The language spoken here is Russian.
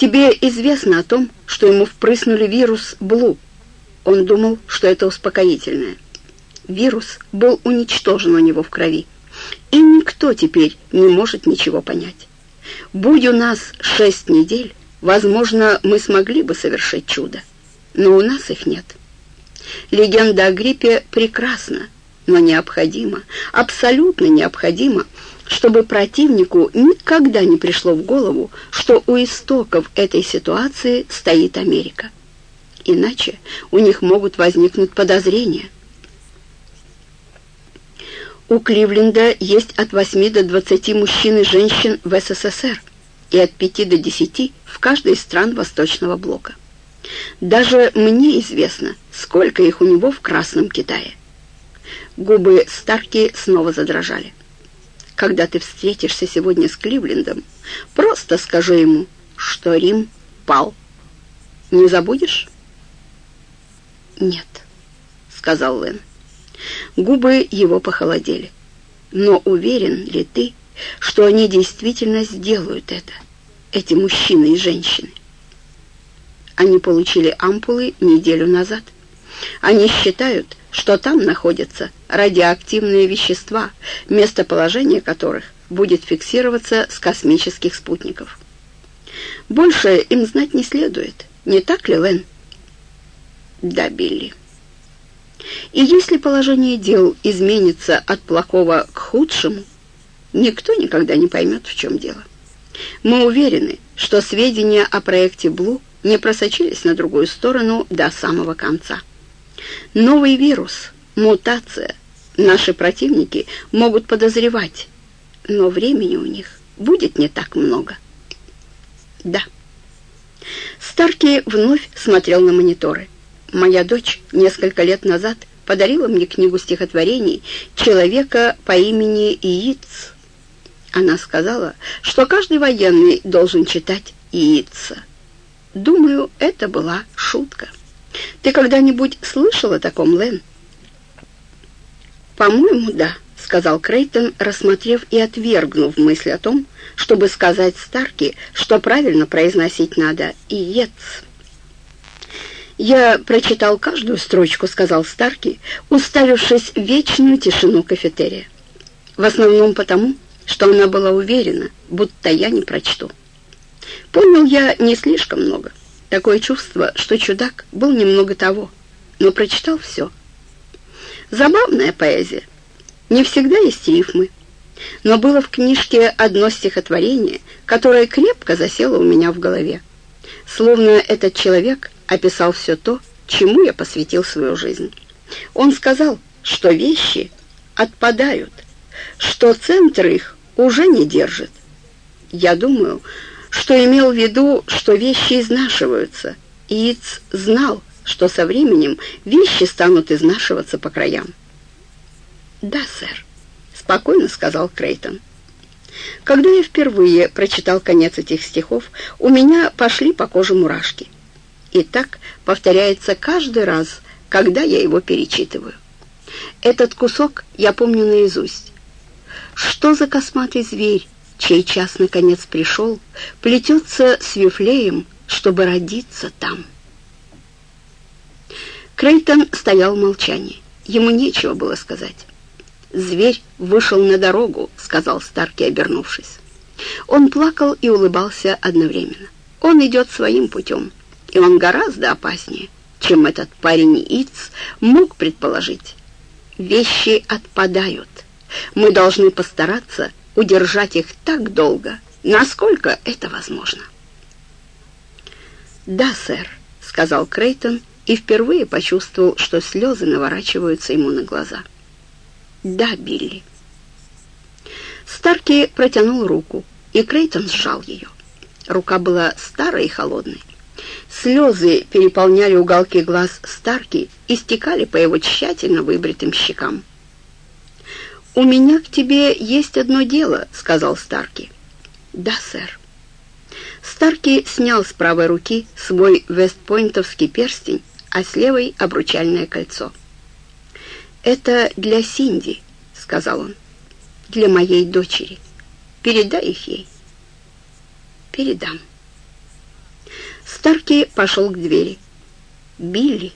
Тебе известно о том, что ему впрыснули вирус Блу. Он думал, что это успокоительное. Вирус был уничтожен у него в крови, и никто теперь не может ничего понять. Будь у нас шесть недель, возможно, мы смогли бы совершить чудо, но у нас их нет. Легенда о гриппе прекрасна, но необходимо, абсолютно необходимо, чтобы противнику никогда не пришло в голову, что у истоков этой ситуации стоит Америка. Иначе у них могут возникнуть подозрения. У Кливленда есть от 8 до 20 мужчин и женщин в СССР и от 5 до 10 в каждой из стран Восточного блока. Даже мне известно, сколько их у него в Красном Китае. Губы Старки снова задрожали. Когда ты встретишься сегодня с Кливлендом, просто скажи ему, что Рим пал. Не забудешь? «Нет», — сказал Лэн. Губы его похолодели. «Но уверен ли ты, что они действительно сделают это, эти мужчины и женщины?» Они получили ампулы неделю назад. Они считают, что там находятся радиоактивные вещества, местоположение которых будет фиксироваться с космических спутников. Больше им знать не следует, не так ли, Лэн? Да, Билли. И если положение дел изменится от плохого к худшему, никто никогда не поймет, в чем дело. Мы уверены, что сведения о проекте «Блу» не просочились на другую сторону до самого конца. Новый вирус, мутация, наши противники могут подозревать, но времени у них будет не так много. Да. Старки вновь смотрел на мониторы. Моя дочь несколько лет назад подарила мне книгу стихотворений «Человека по имени Ииц». Она сказала, что каждый военный должен читать Иица. Думаю, это была шутка. Ты когда-нибудь слышал о таком, Лен? «По-моему, да», — сказал Крейтон, рассмотрев и отвергнув мысль о том, чтобы сказать Старки, что правильно произносить надо «иец». «Я прочитал каждую строчку», — сказал Старки, уставившись в вечную тишину кафетерия. В основном потому, что она была уверена, будто я не прочту. Понял я не слишком много. Такое чувство, что чудак был немного того, но прочитал все. Забавная поэзия. Не всегда есть рифмы. Но было в книжке одно стихотворение, которое крепко засело у меня в голове. Словно этот человек описал все то, чему я посвятил свою жизнь. Он сказал, что вещи отпадают, что центр их уже не держит. Я думаю, что имел в виду, что вещи изнашиваются. Иц знал, что со временем вещи станут изнашиваться по краям. «Да, сэр», — спокойно сказал Крейтон. Когда я впервые прочитал конец этих стихов, у меня пошли по коже мурашки. И так повторяется каждый раз, когда я его перечитываю. Этот кусок я помню наизусть. Что за косматый зверь, чей час наконец пришел, плетется с Вифлеем, чтобы родиться там? Крейтон стоял в молчании. Ему нечего было сказать. «Зверь вышел на дорогу», — сказал Старки, обернувшись. Он плакал и улыбался одновременно. Он идет своим путем и он гораздо опаснее, чем этот парень Иц мог предположить. Вещи отпадают. Мы должны постараться удержать их так долго, насколько это возможно. «Да, сэр», — сказал Крейтон и впервые почувствовал, что слезы наворачиваются ему на глаза. «Да, Билли». Старки протянул руку, и Крейтон сжал ее. Рука была старой и холодной. Слезы переполняли уголки глаз Старки и стекали по его тщательно выбритым щекам. «У меня к тебе есть одно дело», — сказал Старки. «Да, сэр». Старки снял с правой руки свой вестпойнтовский перстень, а с левой — обручальное кольцо. «Это для Синди», — сказал он, — «для моей дочери. Передай их ей». «Передам». Старки пошел к двери. «Билли»,